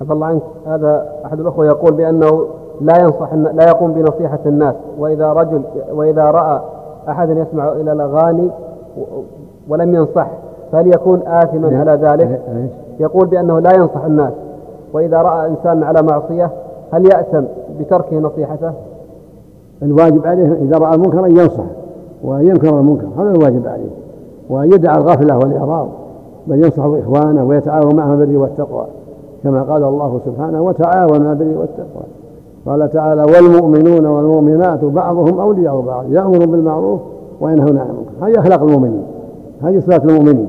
عفى الله عنك. هذا أحد الأخوة يقول بأنه لا ينصح لا يقوم بنصيحة الناس. وإذا رجل وإذا رأى أحدا يسمع إلى الأغاني ولم ينصح فهل يكون آثما على ذلك؟ يقول بأنه لا ينصح الناس. وإذا رأى إنسان على معصية هل يأثم بتركه نصيحته؟ الواجب عليه إذا رأى المنكر أن ينصح وأن ينكر المنكر هذا الواجب عليه. وأن يدع الغفلة والإعراض بل ينصح إخوانه ويتعاون معهم بالبر والتقوى. كما قال الله سبحانه وتعاونوا على والتقوى. قال تعالى والمؤمنون والمؤمنات بعضهم أولياء بعض يأمر بالمعروف وينهون عن المنكر. هذه أخلاق المؤمنين هذه صفات المؤمنين.